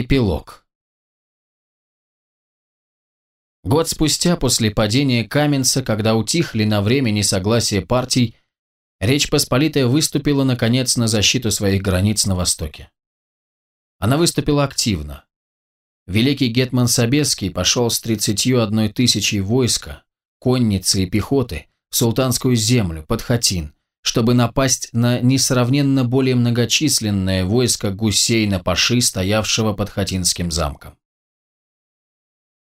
Эпилог. Год спустя после падения Каменца, когда утихли на время несогласия партий, Речь Посполитая выступила, наконец, на защиту своих границ на Востоке. Она выступила активно. Великий Гетман Собеский пошел с 31 тысячей войска, конницы и пехоты в султанскую землю, под Хатин, чтобы напасть на несравненно более многочисленное войско Гусейна Паши, стоявшего под Хатинским замком.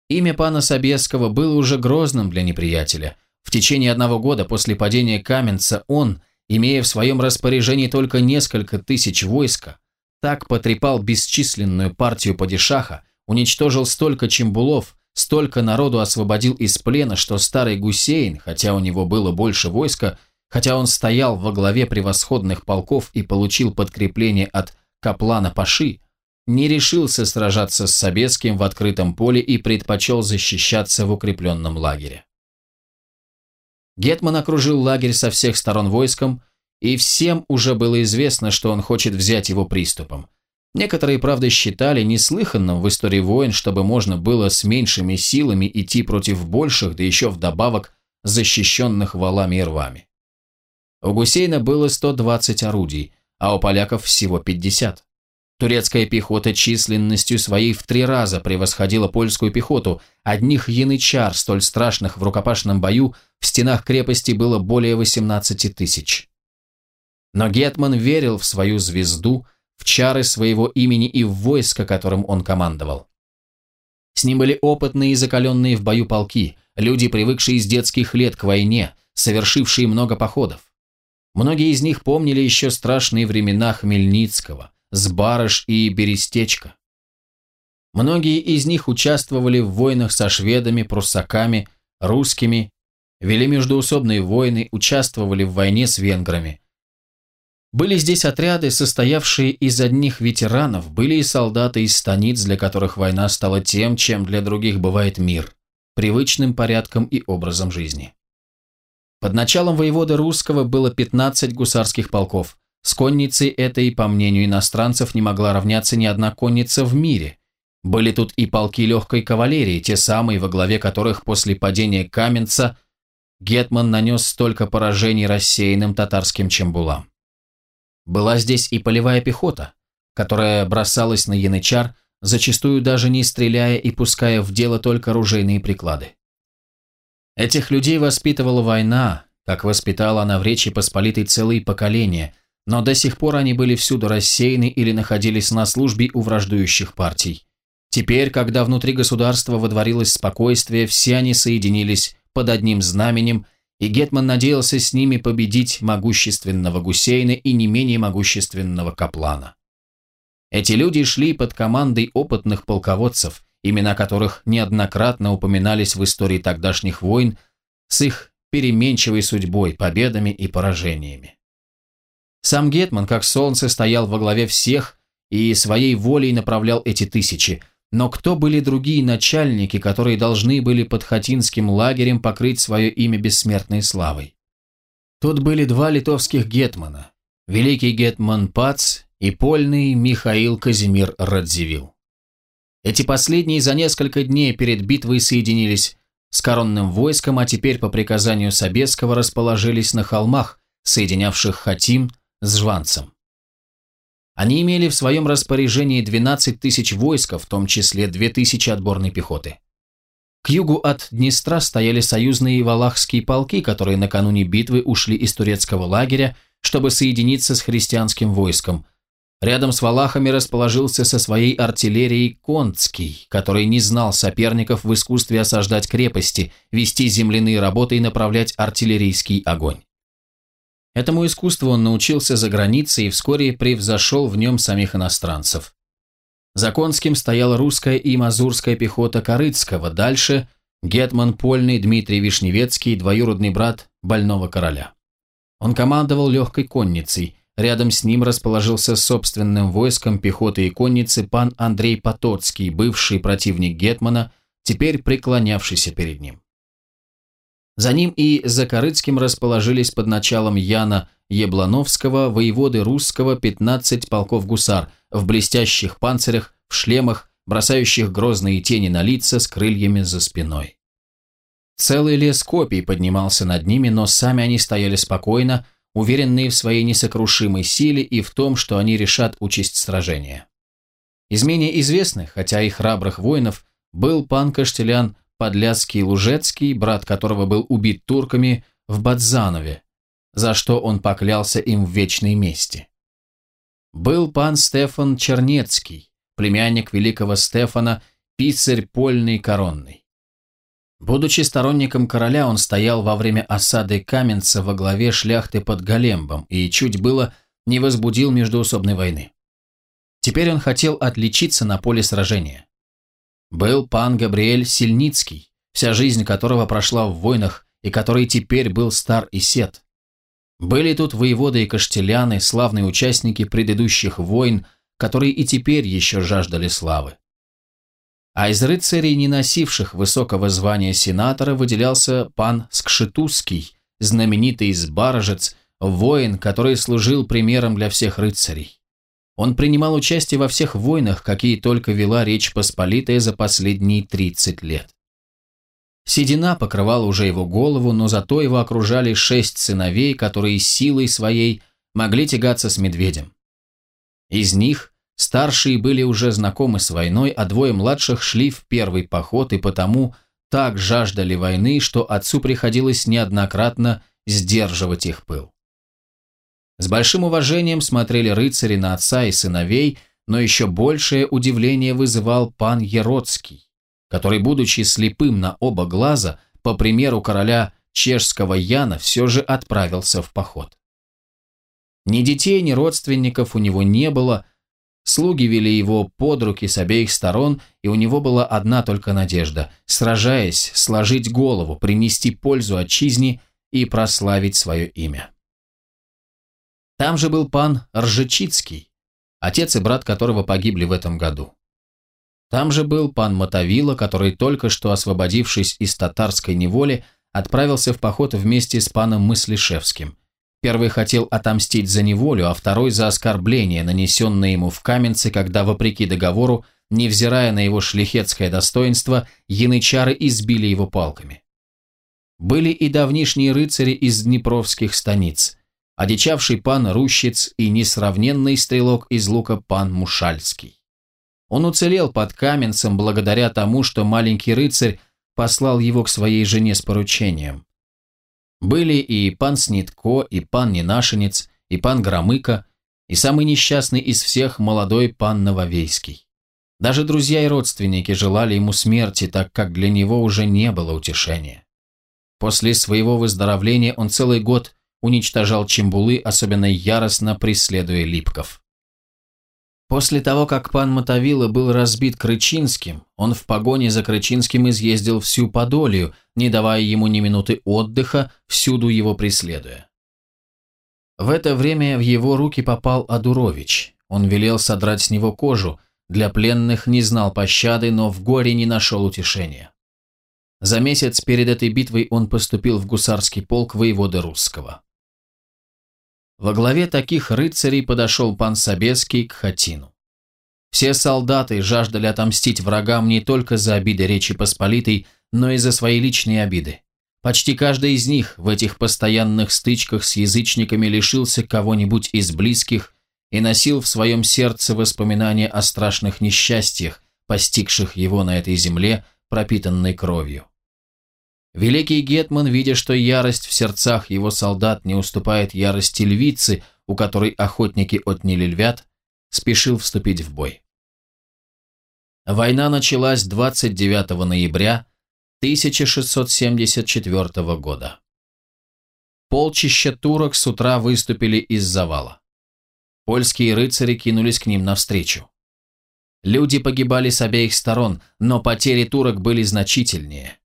Имя пана Собеского было уже грозным для неприятеля – в течение одного года после падения Каменца он, имея в своем распоряжении только несколько тысяч войска, так потрепал бесчисленную партию падишаха, уничтожил столько чембулов, столько народу освободил из плена, что старый Гусейн, хотя у него было больше войска, хотя он стоял во главе превосходных полков и получил подкрепление от Каплана Паши, не решился сражаться с Собеским в открытом поле и предпочел защищаться в укрепленном лагере. Гетман окружил лагерь со всех сторон войском, и всем уже было известно, что он хочет взять его приступом. Некоторые, правда, считали неслыханным в истории войн, чтобы можно было с меньшими силами идти против больших, да еще вдобавок защищенных валами и рвами. У Гусейна было 120 орудий, а у поляков всего 50. Турецкая пехота численностью своей в три раза превосходила польскую пехоту. Одних янычар, столь страшных в рукопашном бою, в стенах крепости было более 18 тысяч. Но Гетман верил в свою звезду, в чары своего имени и в войско, которым он командовал. С ним были опытные и закаленные в бою полки, люди, привыкшие с детских лет к войне, совершившие много походов. Многие из них помнили еще страшные времена Хмельницкого – Сбарыш и Берестечко. Многие из них участвовали в войнах со шведами, пруссаками, русскими, вели междуусобные войны, участвовали в войне с венграми. Были здесь отряды, состоявшие из одних ветеранов, были и солдаты из станиц, для которых война стала тем, чем для других бывает мир, привычным порядком и образом жизни. Под началом воевода русского было 15 гусарских полков, с конницей этой, по мнению иностранцев, не могла равняться ни одна конница в мире. Были тут и полки легкой кавалерии, те самые, во главе которых после падения Каменца Гетман нанес столько поражений рассеянным татарским чембулам. Была здесь и полевая пехота, которая бросалась на янычар, зачастую даже не стреляя и пуская в дело только оружейные приклады. Этих людей воспитывала война, как воспитала она в Речи Посполитой целые поколения – но до сих пор они были всюду рассеяны или находились на службе у враждующих партий. Теперь, когда внутри государства водворилось спокойствие, все они соединились под одним знаменем, и Гетман надеялся с ними победить могущественного Гусейна и не менее могущественного Каплана. Эти люди шли под командой опытных полководцев, имена которых неоднократно упоминались в истории тогдашних войн, с их переменчивой судьбой, победами и поражениями. Сам Гетман, как солнце, стоял во главе всех и своей волей направлял эти тысячи. Но кто были другие начальники, которые должны были под Хатинским лагерем покрыть свое имя бессмертной славой? Тут были два литовских гетмана, великий гетман Пац и польный Михаил Казимир Радзивилл. Эти последние за несколько дней перед битвой соединились с коронным войском, а теперь по приказанию Собесского расположились на холмах, соединявших Хатим с Жванцем. Они имели в своем распоряжении 12 тысяч войска, в том числе 2 тысячи отборной пехоты. К югу от Днестра стояли союзные валахские полки, которые накануне битвы ушли из турецкого лагеря, чтобы соединиться с христианским войском. Рядом с валахами расположился со своей артиллерией Концкий, который не знал соперников в искусстве осаждать крепости, вести земляные работы и направлять артиллерийский огонь. Этому искусству он научился за границей и вскоре превзошел в нем самих иностранцев. За Конским стояла русская и мазурская пехота Корыцкого, дальше – гетман Польный Дмитрий Вишневецкий, двоюродный брат больного короля. Он командовал легкой конницей, рядом с ним расположился собственным войском пехоты и конницы пан Андрей Потоцкий, бывший противник гетмана, теперь преклонявшийся перед ним. За ним и за Корыцким расположились под началом Яна Еблановского, воеводы русского 15 полков гусар в блестящих панцирях в шлемах, бросающих грозные тени на лица с крыльями за спиной. Целый лес копий поднимался над ними, но сами они стояли спокойно, уверенные в своей несокрушимой силе и в том, что они решат участь сражения. Из менее известных, хотя и храбрых воинов, был пан Каштелян Подляцкий Лужецкий, брат которого был убит турками в Бадзанове, за что он поклялся им в вечной мести. Был пан Стефан Чернецкий, племянник великого Стефана, писарь польный коронный. Будучи сторонником короля, он стоял во время осады Каменца во главе шляхты под Галембом и чуть было не возбудил междуусобной войны. Теперь он хотел отличиться на поле сражения. Был пан Габриэль Сильницкий, вся жизнь которого прошла в войнах и который теперь был стар и сед. Были тут воеводы и каштеляны, славные участники предыдущих войн, которые и теперь еще жаждали славы а из рыцарей, не носивших высокого звания сенатора, выделялся пан Скшетузский, знаменитый избаржец, воин, который служил примером для всех рыцарей. Он принимал участие во всех войнах, какие только вела Речь Посполитая за последние 30 лет. Седина покрывала уже его голову, но зато его окружали шесть сыновей, которые силой своей могли тягаться с медведем. Из них Старшие были уже знакомы с войной, а двое младших шли в первый поход и потому так жаждали войны, что отцу приходилось неоднократно сдерживать их пыл. С большим уважением смотрели рыцари на отца и сыновей, но еще большее удивление вызывал пан Еродский, который, будучи слепым на оба глаза, по примеру короля чешского Яна, все же отправился в поход. Ни детей, ни родственников у него не было, Слуги вели его под руки с обеих сторон, и у него была одна только надежда – сражаясь, сложить голову, принести пользу отчизне и прославить свое имя. Там же был пан Ржечицкий, отец и брат которого погибли в этом году. Там же был пан Мотовила, который, только что освободившись из татарской неволи, отправился в поход вместе с паном Мыслишевским – Первый хотел отомстить за неволю, а второй за оскорбление, нанесенное ему в Каменце, когда, вопреки договору, невзирая на его шлихетское достоинство, янычары избили его палками. Были и давнишние рыцари из днепровских станиц, одичавший пан Рущиц и несравненный стрелок из лука пан Мушальский. Он уцелел под Каменцем благодаря тому, что маленький рыцарь послал его к своей жене с поручением. Были и пан Снитко, и пан Ненашенец, и пан Громыко, и самый несчастный из всех молодой пан Нововейский. Даже друзья и родственники желали ему смерти, так как для него уже не было утешения. После своего выздоровления он целый год уничтожал чембулы, особенно яростно преследуя липков. После того, как пан Мотовила был разбит Крычинским, он в погоне за Крычинским изъездил всю Подолию, не давая ему ни минуты отдыха, всюду его преследуя. В это время в его руки попал Адурович. Он велел содрать с него кожу, для пленных не знал пощады, но в горе не нашел утешения. За месяц перед этой битвой он поступил в гусарский полк воеводы русского. Во главе таких рыцарей подошел пан Собеский к Хатину. Все солдаты жаждали отомстить врагам не только за обиды Речи Посполитой, но и за свои личные обиды. Почти каждый из них в этих постоянных стычках с язычниками лишился кого-нибудь из близких и носил в своем сердце воспоминания о страшных несчастьях, постигших его на этой земле, пропитанной кровью. Великий Гетман, видя, что ярость в сердцах его солдат не уступает ярости львицы, у которой охотники отняли львят, спешил вступить в бой. Война началась 29 ноября 1674 года. Полчища турок с утра выступили из завала. Польские рыцари кинулись к ним навстречу. Люди погибали с обеих сторон, но потери турок были значительнее.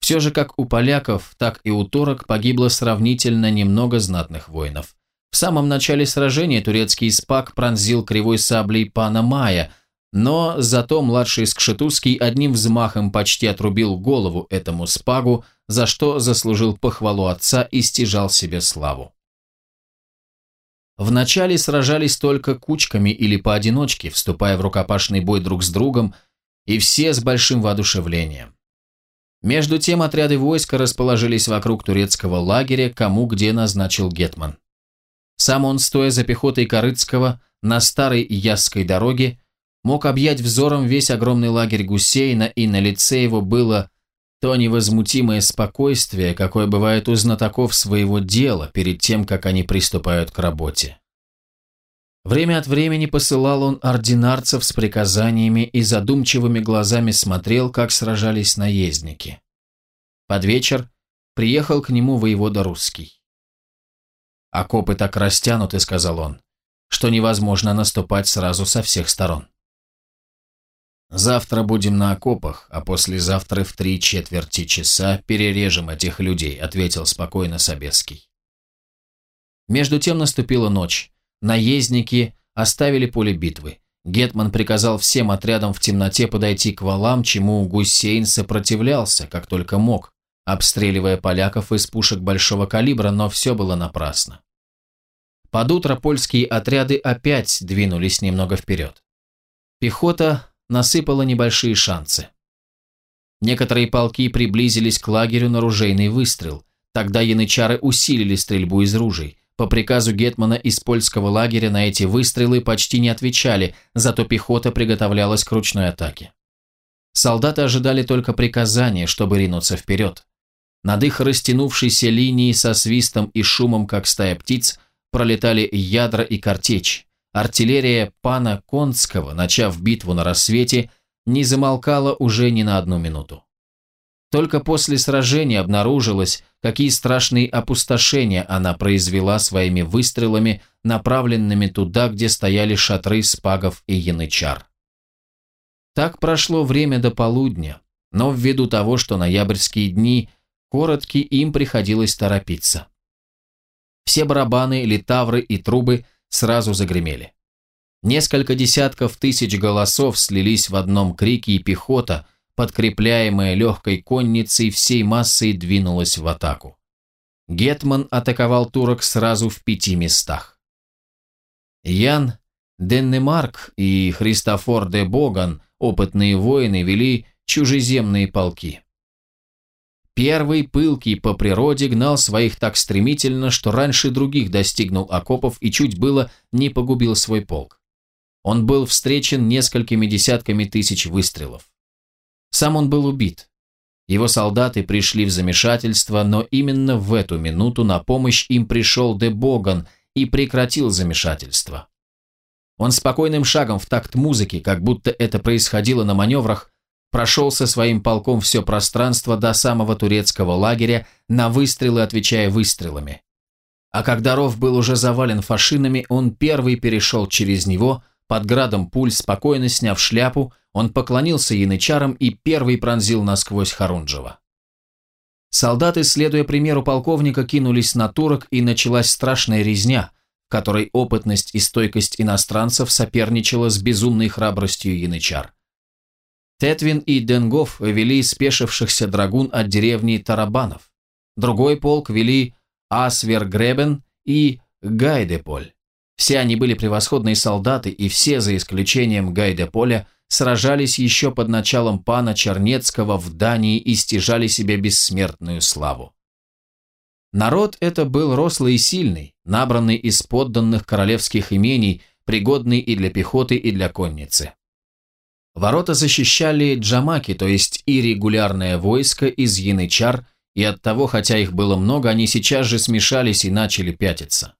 Все же как у поляков, так и у турок погибло сравнительно немного знатных воинов. В самом начале сражения турецкий спак пронзил кривой саблей пана Мая, но зато младший Скшетузский одним взмахом почти отрубил голову этому спагу, за что заслужил похвалу отца и стяжал себе славу. Вначале сражались только кучками или поодиночке, вступая в рукопашный бой друг с другом, и все с большим воодушевлением. Между тем отряды войска расположились вокруг турецкого лагеря, кому где назначил Гетман. Сам он, стоя за пехотой Корыцкого на старой Ясской дороге, мог объять взором весь огромный лагерь Гусейна, и на лице его было то невозмутимое спокойствие, какое бывает у знатоков своего дела перед тем, как они приступают к работе. Время от времени посылал он ординарцев с приказаниями и задумчивыми глазами смотрел, как сражались наездники. Под вечер приехал к нему воевода русский. «Окопы так растянуты», — сказал он, — «что невозможно наступать сразу со всех сторон». «Завтра будем на окопах, а послезавтра в три четверти часа перережем этих людей», — ответил спокойно Собеский. Между тем наступила ночь. Наездники оставили поле битвы. Гетман приказал всем отрядам в темноте подойти к валам, чему Гусейн сопротивлялся, как только мог, обстреливая поляков из пушек большого калибра, но все было напрасно. Под утро польские отряды опять двинулись немного вперед. Пехота насыпала небольшие шансы. Некоторые полки приблизились к лагерю на ружейный выстрел. Тогда янычары усилили стрельбу из ружей. По приказу Гетмана из польского лагеря на эти выстрелы почти не отвечали, зато пехота приготовлялась к ручной атаке. Солдаты ожидали только приказания, чтобы ринуться вперед. Над их растянувшейся линией со свистом и шумом, как стая птиц, пролетали ядра и картечь. Артиллерия пана Конского, начав битву на рассвете, не замолкала уже ни на одну минуту. Только после сражения обнаружилось, какие страшные опустошения она произвела своими выстрелами, направленными туда, где стояли шатры спагов и янычар. Так прошло время до полудня, но ввиду того, что ноябрьские дни короткие, им приходилось торопиться. Все барабаны, литавры и трубы сразу загремели. Несколько десятков тысяч голосов слились в одном крике, и пехота – подкрепляемая легкой конницей, всей массой двинулась в атаку. Гетман атаковал турок сразу в пяти местах. Ян Деннемарк и Христофор де Боган, опытные воины, вели чужеземные полки. Первый пылкий по природе гнал своих так стремительно, что раньше других достигнул окопов и чуть было не погубил свой полк. Он был встречен несколькими десятками тысяч выстрелов. Сам он был убит. Его солдаты пришли в замешательство, но именно в эту минуту на помощь им пришел де Боган и прекратил замешательство. Он спокойным шагом в такт музыки, как будто это происходило на маневрах, прошел со своим полком все пространство до самого турецкого лагеря, на выстрелы отвечая выстрелами. А когда ров был уже завален фашинами, он первый перешел через него, под градом пуль, спокойно сняв шляпу, он поклонился янычарам и первый пронзил насквозь Харунжева. Солдаты, следуя примеру полковника, кинулись на турок, и началась страшная резня, которой опытность и стойкость иностранцев соперничала с безумной храбростью янычар. Тетвин и Денгов вели спешившихся драгун от деревни Тарабанов. Другой полк вели Асвергребен и Гайдеполь. Все они были превосходные солдаты, и все, за исключением Гайдеполя, сражались еще под началом пана Чернецкого в Дании и стяжали себе бессмертную славу. Народ это был рослый и сильный, набранный из подданных королевских имений, пригодный и для пехоты, и для конницы. Ворота защищали джамаки, то есть и регулярное войско из янычар, и оттого, хотя их было много, они сейчас же смешались и начали пятиться.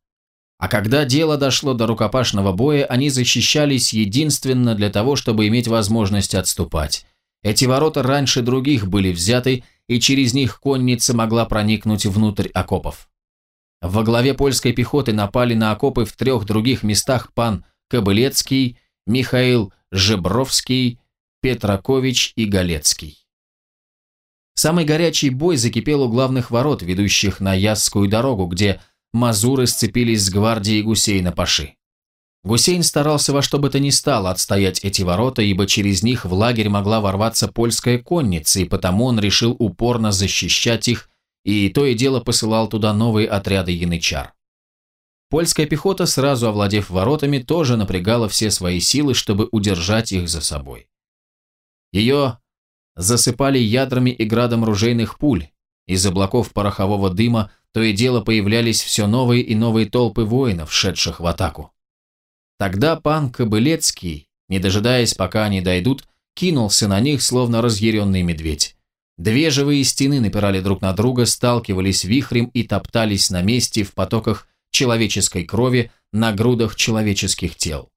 А когда дело дошло до рукопашного боя, они защищались единственно для того, чтобы иметь возможность отступать. Эти ворота раньше других были взяты, и через них конница могла проникнуть внутрь окопов. Во главе польской пехоты напали на окопы в трех других местах пан Кобылецкий, Михаил Жебровский, Петракович и Галецкий. Самый горячий бой закипел у главных ворот, ведущих на Ясскую дорогу, где мазуры сцепились с гвардией Гусейна Паши. Гусейн старался во что бы то ни стало отстоять эти ворота, ибо через них в лагерь могла ворваться польская конница, и потому он решил упорно защищать их, и то и дело посылал туда новые отряды янычар. Польская пехота, сразу овладев воротами, тоже напрягала все свои силы, чтобы удержать их за собой. Ее засыпали ядрами и градом ружейных пуль, из облаков порохового дыма то и дело появлялись все новые и новые толпы воинов, шедших в атаку. Тогда пан Кобылецкий, не дожидаясь, пока они дойдут, кинулся на них, словно разъяренный медведь. Две живые стены напирали друг на друга, сталкивались вихрем и топтались на месте в потоках человеческой крови на грудах человеческих тел.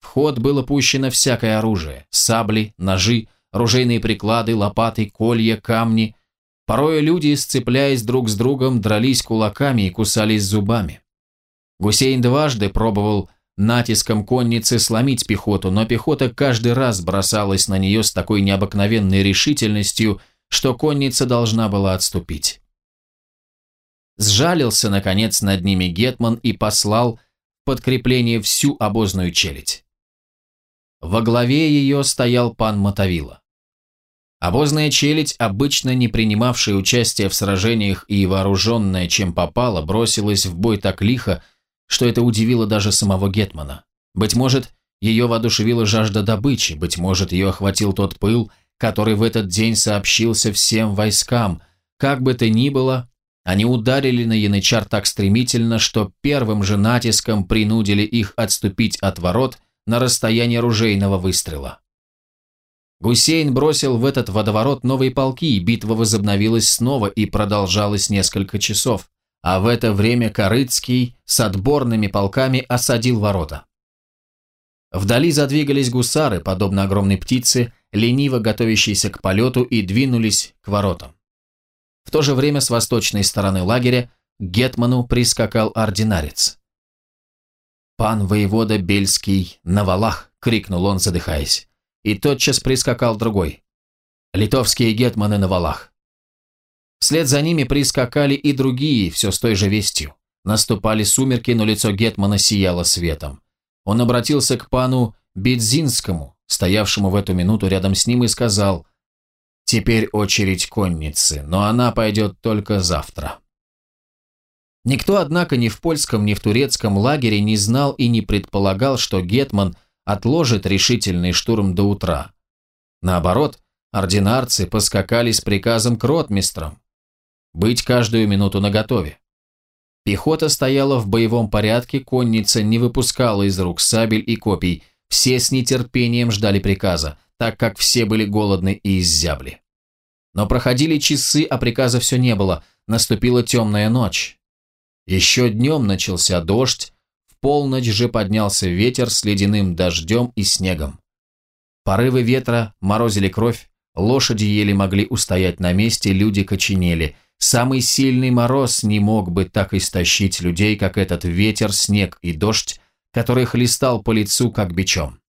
В ход было пущено всякое оружие – сабли, ножи, ружейные приклады, лопаты, колья, камни. Порой люди, сцепляясь друг с другом, дрались кулаками и кусались зубами. Гусейн дважды пробовал натиском конницы сломить пехоту, но пехота каждый раз бросалась на нее с такой необыкновенной решительностью, что конница должна была отступить. Сжалился, наконец, над ними Гетман и послал подкрепление всю обозную челядь. Во главе ее стоял пан Мотовила. Обозная челядь, обычно не принимавшая участие в сражениях и вооруженная чем попало, бросилась в бой так лихо, что это удивило даже самого Гетмана. Быть может, ее воодушевила жажда добычи, быть может, ее охватил тот пыл, который в этот день сообщился всем войскам. Как бы то ни было, они ударили на янычар так стремительно, что первым же натиском принудили их отступить от ворот на расстояние ружейного выстрела. Гусейн бросил в этот водоворот новые полки, и битва возобновилась снова и продолжалась несколько часов а в это время Корыцкий с отборными полками осадил ворота. Вдали задвигались гусары, подобно огромной птице, лениво готовящейся к полету, и двинулись к воротам. В то же время с восточной стороны лагеря к Гетману прискакал ординарец. «Пан воевода Бельский на валах!» — крикнул он, задыхаясь. И тотчас прискакал другой. «Литовские гетманы на валах!» Вслед за ними прискакали и другие, все с той же вестью. Наступали сумерки, но лицо Гетмана сияло светом. Он обратился к пану Бедзинскому, стоявшему в эту минуту рядом с ним, и сказал «Теперь очередь конницы, но она пойдет только завтра». Никто, однако, ни в польском, ни в турецком лагере не знал и не предполагал, что Гетман отложит решительный штурм до утра. Наоборот, ординарцы поскакали с приказом к ротмистрам, быть каждую минуту наготове. Пехота стояла в боевом порядке, конница не выпускала из рук сабель и копий, все с нетерпением ждали приказа, так как все были голодны и иззябли. Но проходили часы, а приказа все не было, наступила темная ночь. Еще днем начался дождь, полночь же поднялся ветер с ледяным дождем и снегом. Порывы ветра морозили кровь, лошади еле могли устоять на месте, люди коченели – Самый сильный мороз не мог бы так истощить людей, как этот ветер, снег и дождь, который хлестал по лицу, как бичом.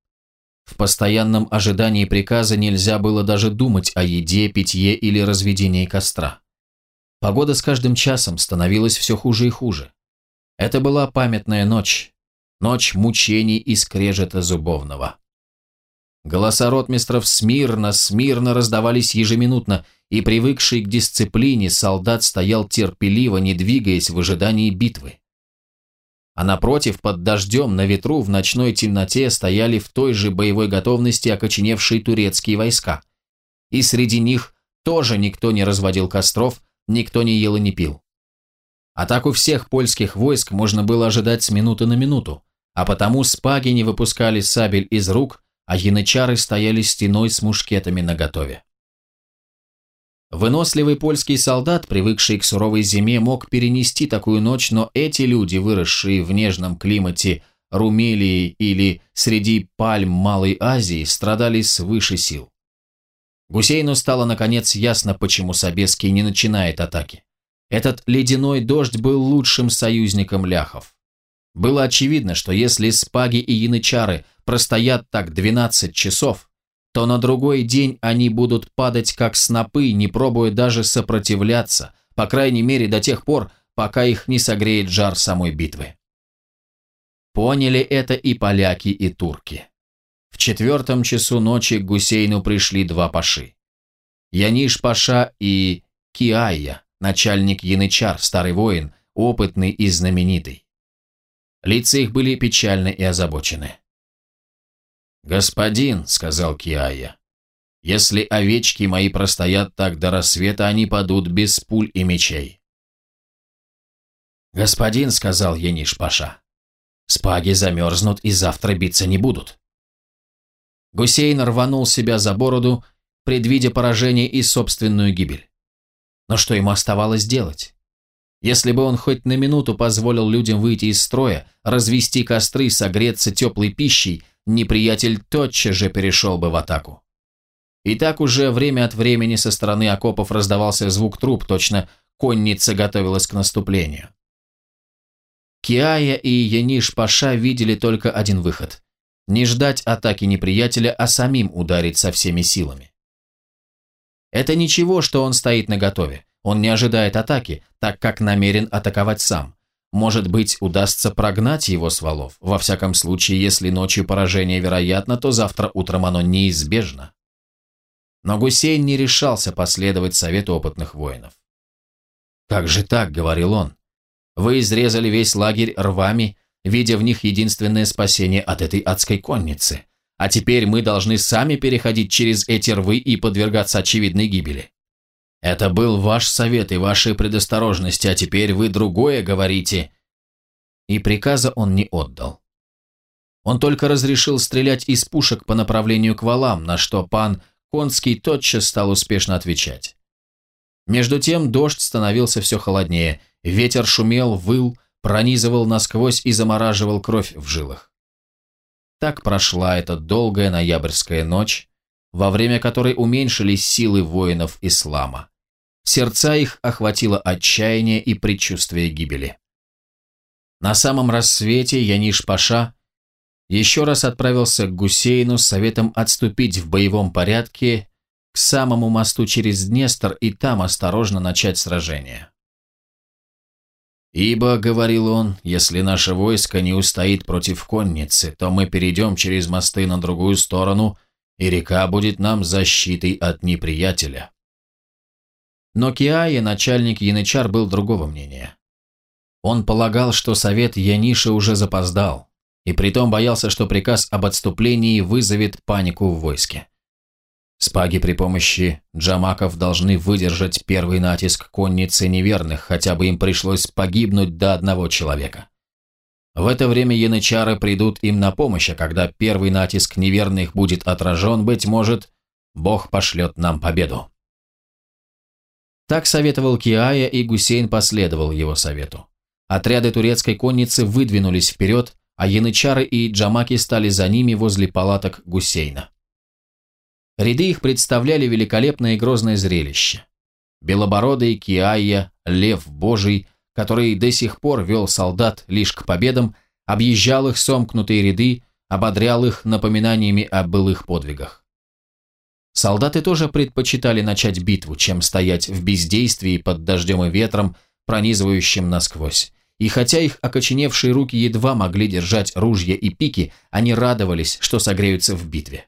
В постоянном ожидании приказа нельзя было даже думать о еде, питье или разведении костра. Погода с каждым часом становилась все хуже и хуже. Это была памятная ночь, ночь мучений и скрежета зубовного. Голоса ротмистров смирно, смирно раздавались ежеминутно, и привыкший к дисциплине солдат стоял терпеливо, не двигаясь в ожидании битвы. А напротив, под дождем, на ветру, в ночной темноте стояли в той же боевой готовности окоченевшие турецкие войска. И среди них тоже никто не разводил костров, никто не ел и не пил. Атаку всех польских войск можно было ожидать с минуты на минуту, а потому спаги не выпускали сабель из рук, а янычары стояли стеной с мушкетами наготове. Выносливый польский солдат, привыкший к суровой зиме, мог перенести такую ночь, но эти люди, выросшие в нежном климате Румелии или среди пальм Малой Азии, страдали свыше сил. Гусейну стало наконец ясно, почему Собеский не начинает атаки. Этот ледяной дождь был лучшим союзником ляхов. Было очевидно, что если спаги и янычары простоят так 12 часов, то на другой день они будут падать как снопы, не пробуя даже сопротивляться, по крайней мере до тех пор, пока их не согреет жар самой битвы. Поняли это и поляки, и турки. В четвертом часу ночи к Гусейну пришли два паши. Яниш Паша и Киая, начальник янычар, старый воин, опытный и знаменитый. Лица их были печальны и озабочены. «Господин», — сказал Киая, — «если овечки мои простоят так до рассвета, они падут без пуль и мечей». «Господин», — сказал Ениш Паша, — «спаги замерзнут и завтра биться не будут». Гусейн рванул себя за бороду, предвидя поражение и собственную гибель. Но что ему оставалось делать? Если бы он хоть на минуту позволил людям выйти из строя, развести костры, согреться теплой пищей, неприятель тотчас же перешел бы в атаку. И так уже время от времени со стороны окопов раздавался звук труп, точно конница готовилась к наступлению. Киая и Яниш Паша видели только один выход – не ждать атаки неприятеля, а самим ударить со всеми силами. Это ничего, что он стоит наготове. Он не ожидает атаки, так как намерен атаковать сам. Может быть, удастся прогнать его с валов. Во всяком случае, если ночью поражение вероятно, то завтра утром оно неизбежно. Но Гусейн не решался последовать совету опытных воинов. «Как же так?» — говорил он. «Вы изрезали весь лагерь рвами, видя в них единственное спасение от этой адской конницы. А теперь мы должны сами переходить через эти рвы и подвергаться очевидной гибели. Это был ваш совет и ваши предосторожности, а теперь вы другое говорите. И приказа он не отдал. Он только разрешил стрелять из пушек по направлению к валам, на что пан Конский тотчас стал успешно отвечать. Между тем дождь становился все холоднее, ветер шумел, выл, пронизывал насквозь и замораживал кровь в жилах. Так прошла эта долгая ноябрьская ночь, во время которой уменьшились силы воинов ислама. Сердца их охватило отчаяние и предчувствие гибели. На самом рассвете Яниш Паша еще раз отправился к Гусейну с советом отступить в боевом порядке к самому мосту через Днестр и там осторожно начать сражение. «Ибо, — говорил он, — если наше войско не устоит против конницы, то мы перейдем через мосты на другую сторону, и река будет нам защитой от неприятеля». Но Киая, начальник Янычар, был другого мнения. Он полагал, что совет Яниши уже запоздал, и притом боялся, что приказ об отступлении вызовет панику в войске. Спаги при помощи джамаков должны выдержать первый натиск конницы неверных, хотя бы им пришлось погибнуть до одного человека. В это время янычары придут им на помощь, а когда первый натиск неверных будет отражен, быть может, Бог пошлет нам победу. Так советовал Киая, и Гусейн последовал его совету. Отряды турецкой конницы выдвинулись вперед, а янычары и джамаки стали за ними возле палаток Гусейна. Ряды их представляли великолепное и грозное зрелище. Белобородый Киая, лев божий, который до сих пор вел солдат лишь к победам, объезжал их сомкнутые ряды, ободрял их напоминаниями о былых подвигах. Солдаты тоже предпочитали начать битву, чем стоять в бездействии под дождем и ветром, пронизывающим насквозь. И хотя их окоченевшие руки едва могли держать ружья и пики, они радовались, что согреются в битве.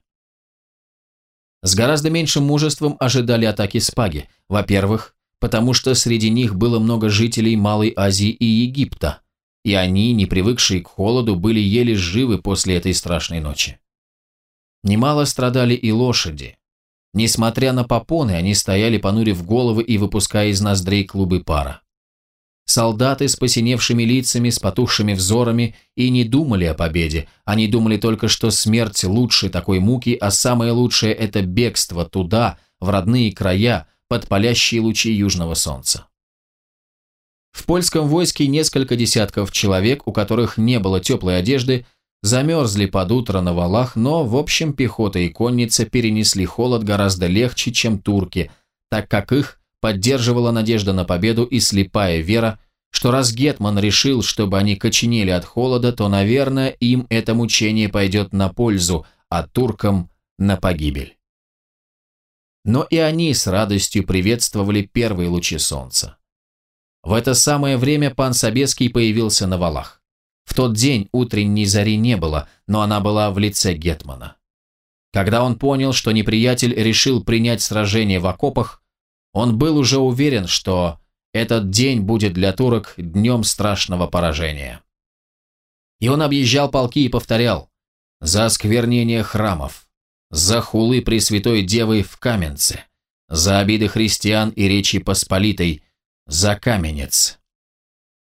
С гораздо меньшим мужеством ожидали атаки Спаги. Во-первых, потому что среди них было много жителей Малой Азии и Египта, и они, не привыкшие к холоду, были еле живы после этой страшной ночи. Немало страдали и лошади, Несмотря на попоны, они стояли, понурив головы и выпуская из ноздрей клубы пара. Солдаты с посиневшими лицами, с потухшими взорами и не думали о победе. Они думали только, что смерть лучше такой муки, а самое лучшее – это бегство туда, в родные края, под палящие лучи южного солнца. В польском войске несколько десятков человек, у которых не было теплой одежды, замерзли под утро на валах, но, в общем, пехота и конница перенесли холод гораздо легче, чем турки, так как их поддерживала надежда на победу и слепая вера, что раз Гетман решил, чтобы они коченели от холода, то, наверное, им это мучение пойдет на пользу, а туркам – на погибель. Но и они с радостью приветствовали первые лучи солнца. В это самое время пан Собеский появился на валах. В тот день утренней зари не было, но она была в лице Гетмана. Когда он понял, что неприятель решил принять сражение в окопах, он был уже уверен, что этот день будет для турок днем страшного поражения. И он объезжал полки и повторял «За осквернение храмов, за хулы Пресвятой Девы в Каменце, за обиды христиан и Речи Посполитой, за Каменец».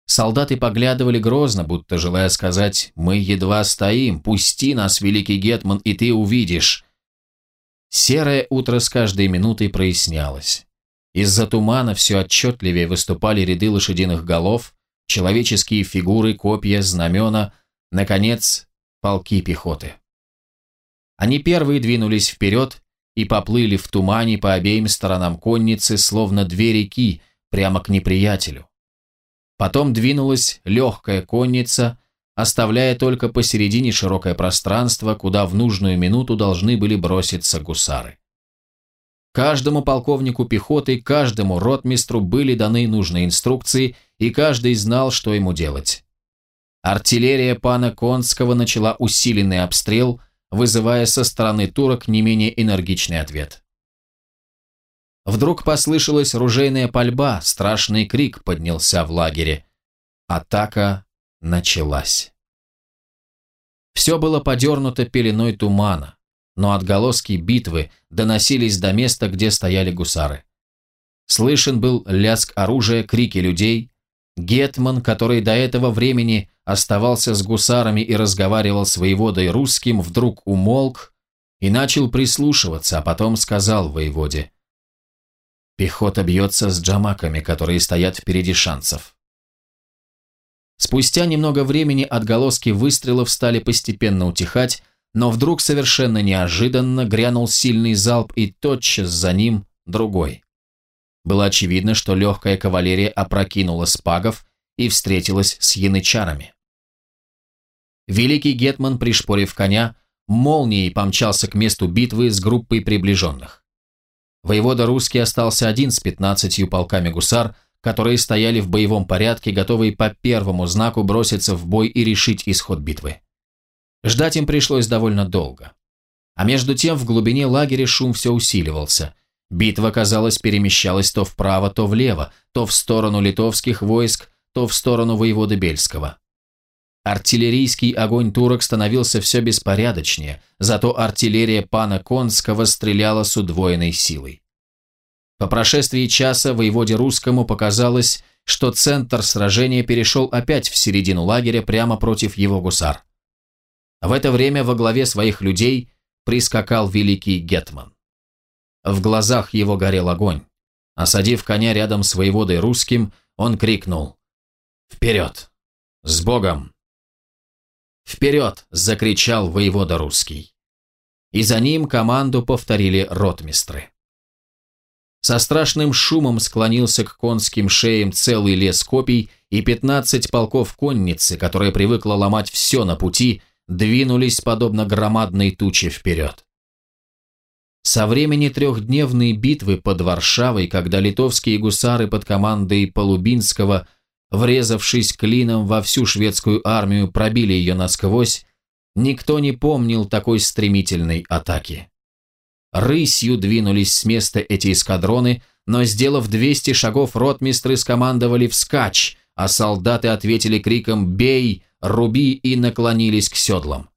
Солдаты поглядывали грозно, будто желая сказать «Мы едва стоим, пусти нас, великий Гетман, и ты увидишь». Серое утро с каждой минутой прояснялось. Из-за тумана все отчетливее выступали ряды лошадиных голов, человеческие фигуры, копья, знамена, наконец, полки пехоты. Они первые двинулись вперед и поплыли в тумане по обеим сторонам конницы, словно две реки, прямо к неприятелю. Потом двинулась легкая конница, оставляя только посередине широкое пространство, куда в нужную минуту должны были броситься гусары. Каждому полковнику пехоты, каждому ротмистру были даны нужные инструкции, и каждый знал, что ему делать. Артиллерия пана Конского начала усиленный обстрел, вызывая со стороны турок не менее энергичный ответ. Вдруг послышалась ружейная пальба, страшный крик поднялся в лагере. Атака началась. Все было подернуто пеленой тумана но отголоски битвы доносились до места, где стояли гусары. Слышен был лязг оружия, крики людей. Гетман, который до этого времени оставался с гусарами и разговаривал с воеводой русским, вдруг умолк и начал прислушиваться, а потом сказал воеводе. «Пехота бьется с джамаками, которые стоят впереди шансов». Спустя немного времени отголоски выстрелов стали постепенно утихать, но вдруг совершенно неожиданно грянул сильный залп и тотчас за ним другой. Было очевидно, что легкая кавалерия опрокинула спагов и встретилась с янычарами. Великий Гетман, пришпорив коня, молнией помчался к месту битвы с группой приближенных. Воевода русский остался один с пятнадцатью полками гусар, которые стояли в боевом порядке, готовые по первому знаку броситься в бой и решить исход битвы. Ждать им пришлось довольно долго. А между тем в глубине лагеря шум все усиливался. Битва, казалось, перемещалась то вправо, то влево, то в сторону литовских войск, то в сторону воеводы Бельского. Артиллерийский огонь турок становился все беспорядочнее, зато артиллерия пана Конского стреляла с удвоенной силой. По прошествии часа воеводе русскому показалось, что центр сражения перешел опять в середину лагеря прямо против его гусар. В это время во главе своих людей прискакал великий Гетман. В глазах его горел огонь. Осадив коня рядом с воеводой русским, он крикнул «Вперед! С Богом!» «Вперед!» – закричал воевода русский. И за ним команду повторили ротмистры. Со страшным шумом склонился к конским шеям целый лес копий и пятнадцать полков конницы, которая привыкла ломать все на пути, двинулись подобно громадной туче вперед. Со времени трехдневной битвы под Варшавой, когда литовские гусары под командой Полубинского, врезавшись клином во всю шведскую армию, пробили ее насквозь, никто не помнил такой стремительной атаки. Рысью двинулись с места эти эскадроны, но, сделав 200 шагов, ротмистры скомандовали «вскачь», а солдаты ответили криком «бей», руби и наклонились к седлам.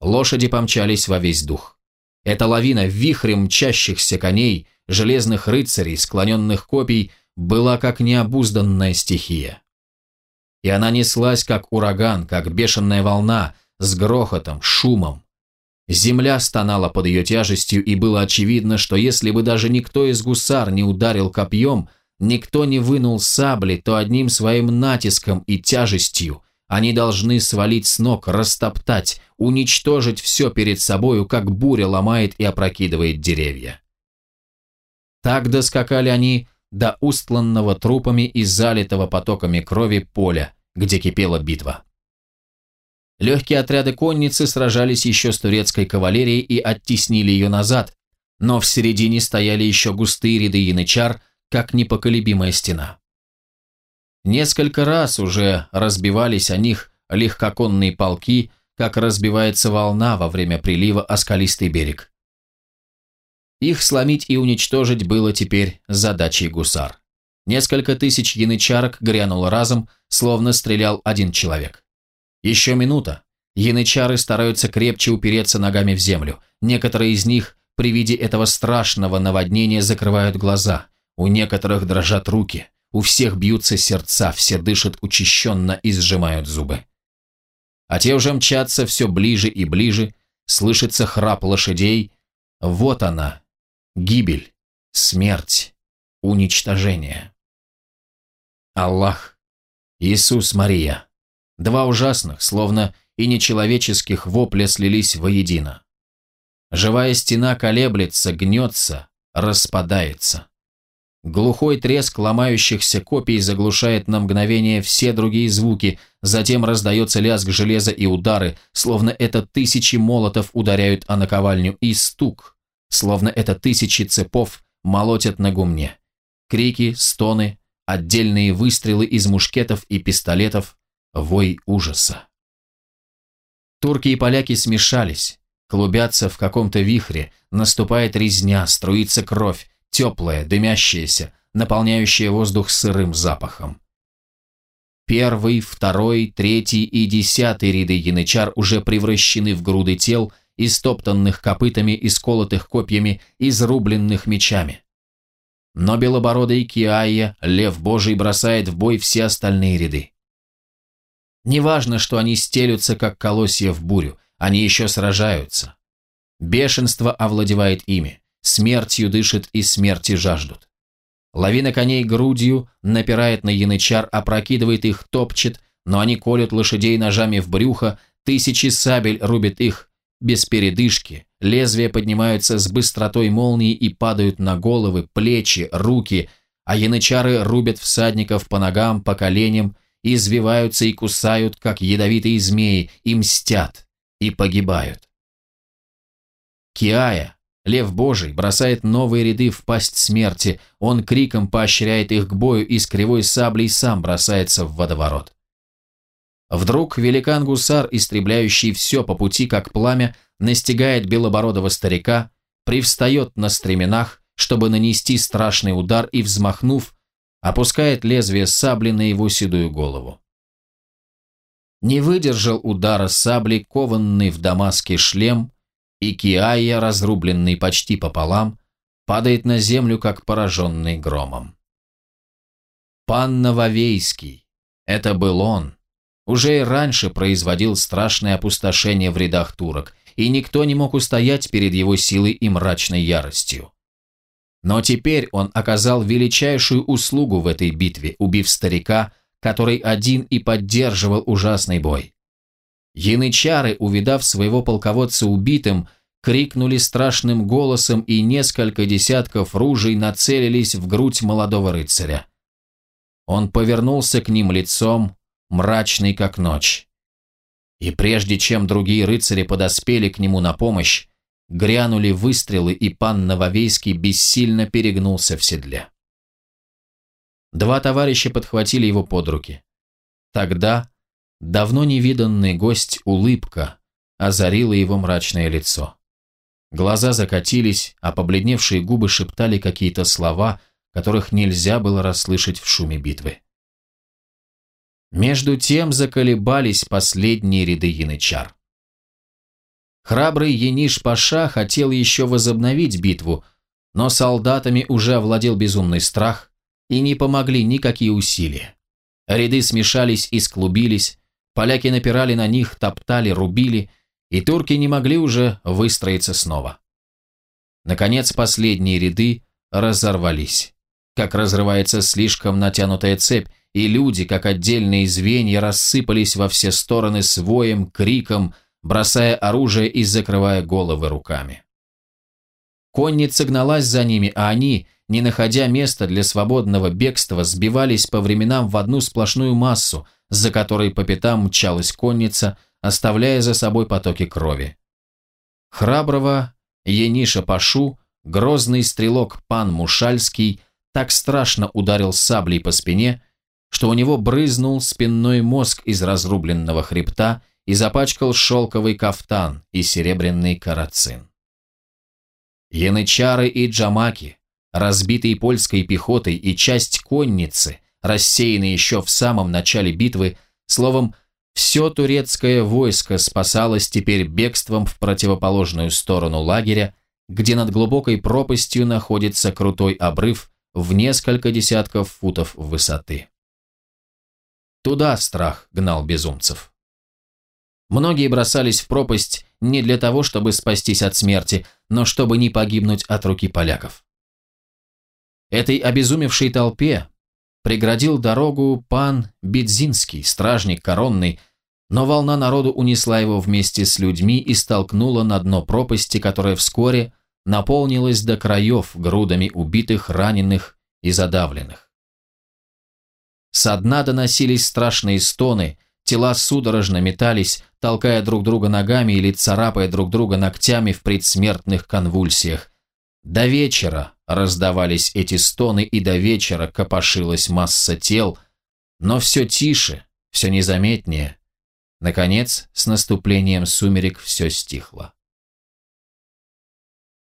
Лошади помчались во весь дух. Эта лавина вихрем мчащихся коней, железных рыцарей, склоненных копий, была как необузданная стихия. И она неслась, как ураган, как бешеная волна, с грохотом, шумом. Земля стонала под ее тяжестью, и было очевидно, что если бы даже никто из гусар не ударил копьем, никто не вынул сабли, то одним своим натиском и тяжестью они должны свалить с ног, растоптать, уничтожить все перед собою, как буря ломает и опрокидывает деревья. Так доскакали они до устланного трупами и залитого потоками крови поля, где кипела битва. Легкие отряды конницы сражались еще с турецкой кавалерией и оттеснили ее назад, но в середине стояли еще густые ряды янычар, как непоколебимая стена. Несколько раз уже разбивались о них легкоконные полки, как разбивается волна во время прилива о скалистый берег. Их сломить и уничтожить было теперь задачей гусар. Несколько тысяч янычарок грянуло разом, словно стрелял один человек. Еще минута. Янычары стараются крепче упереться ногами в землю. Некоторые из них при виде этого страшного наводнения закрывают глаза. У некоторых дрожат руки. У всех бьются сердца, все дышат учащенно и сжимают зубы. А те уже мчатся все ближе и ближе, слышится храп лошадей. Вот она, гибель, смерть, уничтожение. Аллах, Иисус, Мария. Два ужасных, словно и нечеловеческих вопля слились воедино. Живая стена колеблется, гнется, распадается. Глухой треск ломающихся копий заглушает на мгновение все другие звуки, затем раздается лязг железа и удары, словно это тысячи молотов ударяют о наковальню, и стук, словно это тысячи цепов молотят на гумне. Крики, стоны, отдельные выстрелы из мушкетов и пистолетов, вой ужаса. Турки и поляки смешались, клубятся в каком-то вихре, наступает резня, струится кровь, теплая, дымящаяся, наполняющая воздух сырым запахом. Первый, второй, третий и десятый ряды янычар уже превращены в груды тел, истоптанных копытами, исколотых копьями, изрубленных мечами. Но белобородый Киая, лев божий, бросает в бой все остальные ряды. Неважно, что они стелются, как колосья в бурю, они еще сражаются. Бешенство овладевает ими, смертью дышит и смерти жаждут. Лавина коней грудью напирает на янычар, опрокидывает их, топчет, но они колют лошадей ножами в брюхо, тысячи сабель рубят их без передышки, лезвия поднимаются с быстротой молнии и падают на головы, плечи, руки, а янычары рубят всадников по ногам, по коленям, извиваются и кусают, как ядовитые змеи, и мстят, и погибают. Киая, лев божий, бросает новые ряды в пасть смерти, он криком поощряет их к бою и с кривой саблей сам бросается в водоворот. Вдруг великан-гусар, истребляющий все по пути, как пламя, настигает белобородого старика, привстает на стременах, чтобы нанести страшный удар и, взмахнув, опускает лезвие сабли на его седую голову. Не выдержал удара сабли, кованный в дамаске шлем, и Киая, разрубленный почти пополам, падает на землю, как пораженный громом. Пан Нововейский, это был он, уже и раньше производил страшное опустошение в рядах турок, и никто не мог устоять перед его силой и мрачной яростью. Но теперь он оказал величайшую услугу в этой битве, убив старика, который один и поддерживал ужасный бой. Янычары, увидав своего полководца убитым, крикнули страшным голосом, и несколько десятков ружей нацелились в грудь молодого рыцаря. Он повернулся к ним лицом, мрачный как ночь. И прежде чем другие рыцари подоспели к нему на помощь, Грянули выстрелы, и пан Нововейский бессильно перегнулся в седле. Два товарища подхватили его под руки. Тогда давно невиданный гость улыбка озарила его мрачное лицо. Глаза закатились, а побледневшие губы шептали какие-то слова, которых нельзя было расслышать в шуме битвы. Между тем заколебались последние ряды янычар. Храбрый Ениш-Паша хотел еще возобновить битву, но солдатами уже овладел безумный страх, и не помогли никакие усилия. Ряды смешались и склубились, поляки напирали на них, топтали, рубили, и турки не могли уже выстроиться снова. Наконец последние ряды разорвались, как разрывается слишком натянутая цепь, и люди, как отдельные звенья, рассыпались во все стороны с воем, криком, бросая оружие и закрывая головы руками. Конница гналась за ними, а они, не находя места для свободного бегства, сбивались по временам в одну сплошную массу, за которой по пятам мчалась конница, оставляя за собой потоки крови. Храброго Ениша Пашу, грозный стрелок пан Мушальский, так страшно ударил саблей по спине, что у него брызнул спинной мозг из разрубленного хребта и запачкал шелковый кафтан и серебряный карацин. Янычары и джамаки, разбитые польской пехотой и часть конницы, рассеянные еще в самом начале битвы, словом, Все турецкое войско спасалось теперь бегством в противоположную сторону лагеря, где над глубокой пропастью находится крутой обрыв в несколько десятков футов высоты. Туда страх гнал безумцев. Многие бросались в пропасть не для того, чтобы спастись от смерти, но чтобы не погибнуть от руки поляков. Этой обезумевшей толпе преградил дорогу пан Бедзинский, стражник коронный, но волна народу унесла его вместе с людьми и столкнула на дно пропасти, которая вскоре наполнилась до краев грудами убитых, раненых и задавленных. Со дна доносились страшные стоны, тела судорожно метались, толкая друг друга ногами или царапая друг друга ногтями в предсмертных конвульсиях. До вечера раздавались эти стоны, и до вечера копошилась масса тел, но все тише, все незаметнее. Наконец, с наступлением сумерек все стихло.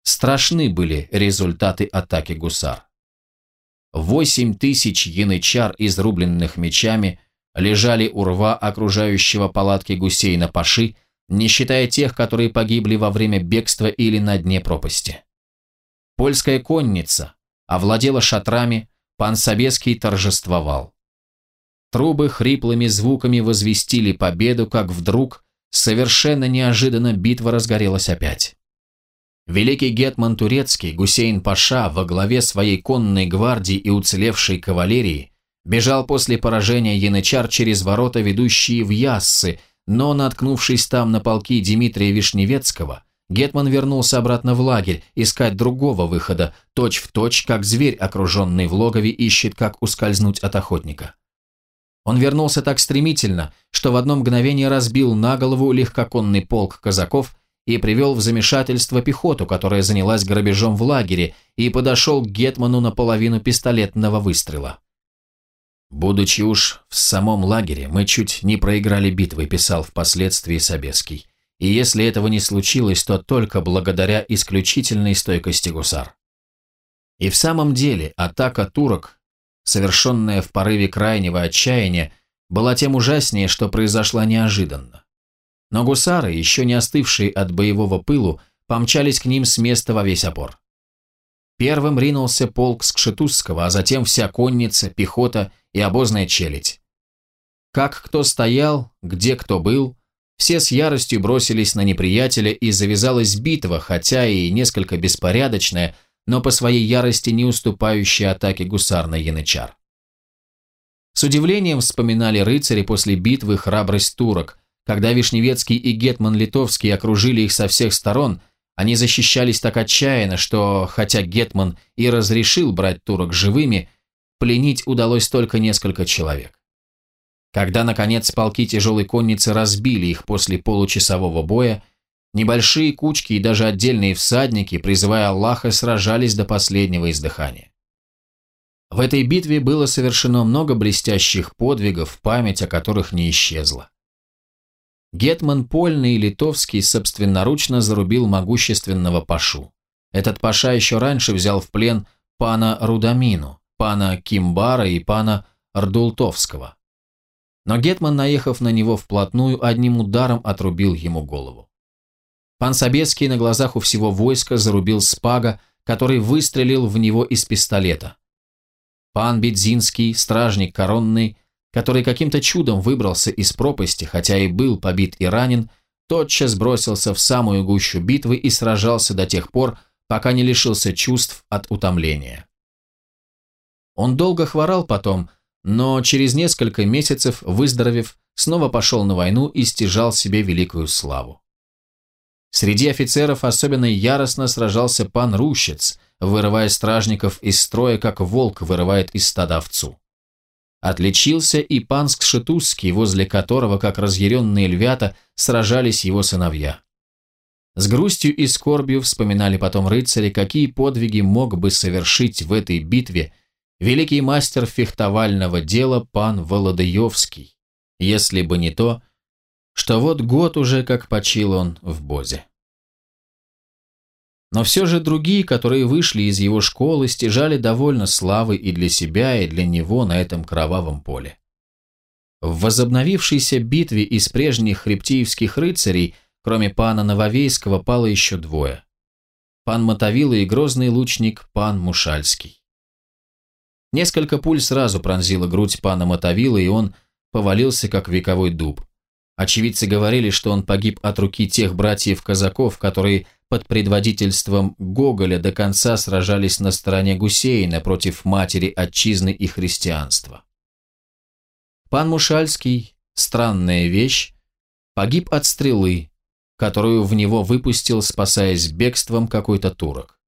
Страшны были результаты атаки гусар. Восемь тысяч янычар, изрубленных мечами, лежали у рва окружающего палатки гусей на паши, не считая тех, которые погибли во время бегства или на дне пропасти. Польская конница овладела шатрами, пан Собеский торжествовал. Трубы хриплыми звуками возвестили победу, как вдруг, совершенно неожиданно, битва разгорелась опять. Великий гетман турецкий Гусейн Паша во главе своей конной гвардии и уцелевшей кавалерии бежал после поражения янычар через ворота, ведущие в Яссы, но, наткнувшись там на полки Дмитрия Вишневецкого, Гетман вернулся обратно в лагерь, искать другого выхода, точь-в-точь, точь, как зверь, окруженный в логове, ищет, как ускользнуть от охотника. Он вернулся так стремительно, что в одно мгновение разбил на голову легкоконный полк казаков и привел в замешательство пехоту, которая занялась грабежом в лагере, и подошел к Гетману наполовину пистолетного выстрела. «Будучи уж в самом лагере, мы чуть не проиграли битвы», писал впоследствии Собеский. «И если этого не случилось, то только благодаря исключительной стойкости гусар». И в самом деле атака турок, совершенная в порыве крайнего отчаяния, была тем ужаснее, что произошла неожиданно. Но гусары, еще не остывшие от боевого пылу, помчались к ним с места во весь опор. Первым ринулся полк Скшетузского, а затем вся конница, пехота и обозная челядь. Как кто стоял, где кто был, все с яростью бросились на неприятеля, и завязалась битва, хотя и несколько беспорядочная, но по своей ярости не уступающая атаке гусар на янычар. С удивлением вспоминали рыцари после битвы храбрость турок, когда Вишневецкий и Гетман Литовский окружили их со всех сторон, они защищались так отчаянно, что, хотя Гетман и разрешил брать турок живыми, пленить удалось только несколько человек. Когда, наконец, полки тяжелой конницы разбили их после получасового боя, небольшие кучки и даже отдельные всадники, призывая Аллаха, сражались до последнего издыхания. В этой битве было совершено много блестящих подвигов, память о которых не исчезла. Гетман Польный Литовский собственноручно зарубил могущественного Пашу. Этот Паша еще раньше взял в плен пана Рудамину, пана Кимбара и пана Рдултовского. Но Гетман, наехав на него вплотную, одним ударом отрубил ему голову. Пан Собеский на глазах у всего войска зарубил Спага, который выстрелил в него из пистолета. Пан Бедзинский, стражник коронный, который каким-то чудом выбрался из пропасти, хотя и был побит и ранен, тотчас бросился в самую гущу битвы и сражался до тех пор, пока не лишился чувств от утомления. Он долго хворал потом, но через несколько месяцев, выздоровев, снова пошел на войну и стяжал себе великую славу. Среди офицеров особенно яростно сражался пан Рущец, вырывая стражников из строя, как волк вырывает из стада овцу. Отличился и пан Скшетузский, возле которого, как разъяренные львята, сражались его сыновья. С грустью и скорбью вспоминали потом рыцари, какие подвиги мог бы совершить в этой битве великий мастер фехтовального дела пан Володаевский, если бы не то, что вот год уже как почил он в Бозе. Но все же другие, которые вышли из его школы, стяжали довольно славы и для себя, и для него на этом кровавом поле. В возобновившейся битве из прежних хребтиевских рыцарей, кроме пана Нововейского, пало еще двое. Пан Мотовила и грозный лучник пан Мушальский. Несколько пуль сразу пронзила грудь пана Мотовила, и он повалился, как вековой дуб. Очевидцы говорили, что он погиб от руки тех братьев-казаков, которые под предводительством Гоголя до конца сражались на стороне Гусейна против матери отчизны и христианства. Пан Мушальский, странная вещь, погиб от стрелы, которую в него выпустил, спасаясь бегством какой-то турок.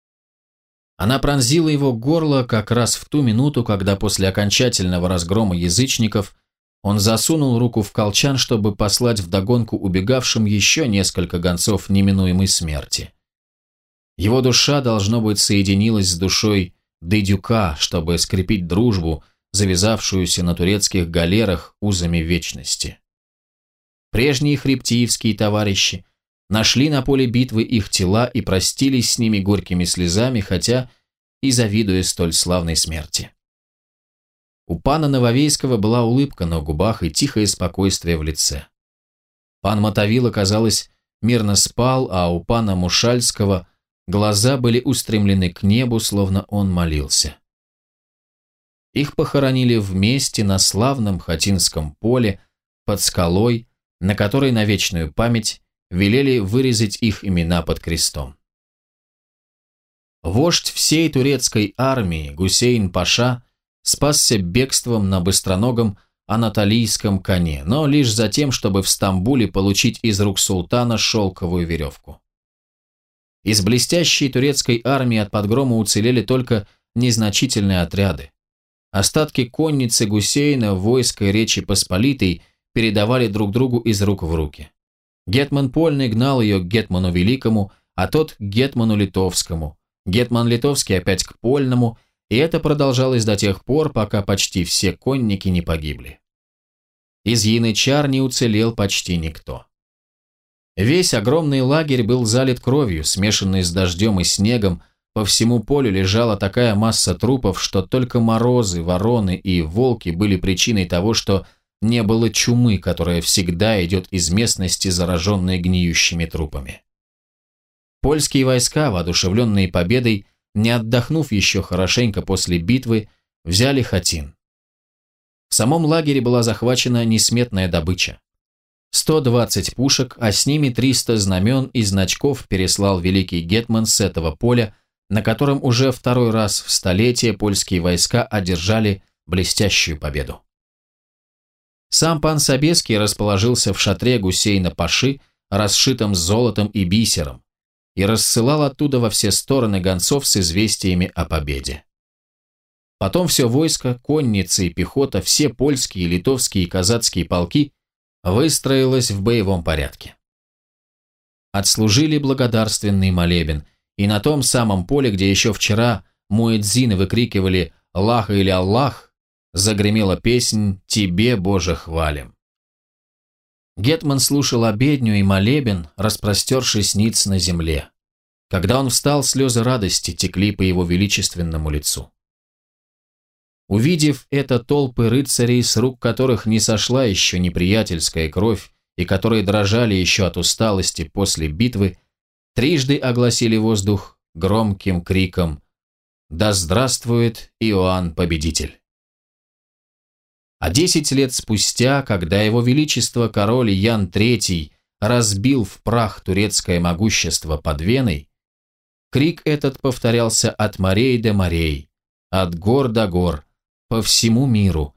Она пронзила его горло как раз в ту минуту, когда после окончательного разгрома язычников он засунул руку в колчан, чтобы послать вдогонку убегавшим еще несколько гонцов неминуемой смерти. Его душа, должно быть, соединилась с душой Дедюка, чтобы скрепить дружбу, завязавшуюся на турецких галерах узами вечности. Прежние хребтиевские товарищи нашли на поле битвы их тела и простились с ними горькими слезами, хотя и завидуя столь славной смерти. У пана Нововейского была улыбка на губах и тихое спокойствие в лице. Пан Мотовила, казалось, мирно спал, а у пана Мушальского глаза были устремлены к небу, словно он молился. Их похоронили вместе на славном Хатинском поле под скалой, на которой на вечную память велели вырезать их имена под крестом. Вождь всей турецкой армии Гусейн Паша спасся бегством на быстроногом анатолийском коне, но лишь за тем, чтобы в Стамбуле получить из рук султана шелковую веревку. Из блестящей турецкой армии от подгрома уцелели только незначительные отряды. Остатки конницы Гусейна, войска Речи Посполитой передавали друг другу из рук в руки. Гетман Польный гнал ее к Гетману Великому, а тот к Гетману Литовскому. Гетман Литовский опять к Польному, и это продолжалось до тех пор, пока почти все конники не погибли. Из янычар не уцелел почти никто. Весь огромный лагерь был залит кровью, смешанной с дождем и снегом, по всему полю лежала такая масса трупов, что только морозы, вороны и волки были причиной того, что не было чумы, которая всегда идет из местности, зараженной гниющими трупами. Польские войска, воодушевленные победой, не отдохнув еще хорошенько после битвы, взяли Хатин. В самом лагере была захвачена несметная добыча. 120 пушек, а с ними 300 знамен и значков переслал великий Гетман с этого поля на котором уже второй раз в столетие польские войска одержали блестящую победу. Сам пан Собеский расположился в шатре Гусейна Паши, расшитом золотом и бисером, и рассылал оттуда во все стороны гонцов с известиями о победе. Потом все войско, конница и пехота, все польские, литовские и казацкие полки выстроилось в боевом порядке. Отслужили благодарственный молебен – и на том самом поле, где еще вчера муэдзины выкрикивали «Аллах или Аллах», загремела песнь «Тебе, Боже, хвалим». Гетман слушал обедню и молебен, распростершись ниц на земле. Когда он встал, слезы радости текли по его величественному лицу. Увидев это толпы рыцарей, с рук которых не сошла еще неприятельская кровь и которые дрожали еще от усталости после битвы, трижды огласили воздух громким криком «Да здравствует Иоанн Победитель!». А десять лет спустя, когда его величество король Ян III разбил в прах турецкое могущество под Веной, крик этот повторялся от морей до морей, от гор до гор, по всему миру,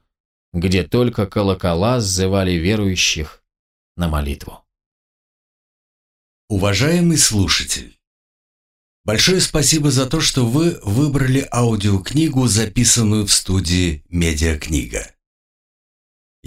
где только колокола сзывали верующих на молитву. Уважаемый слушатель, большое спасибо за то, что вы выбрали аудиокнигу, записанную в студии «Медиакнига».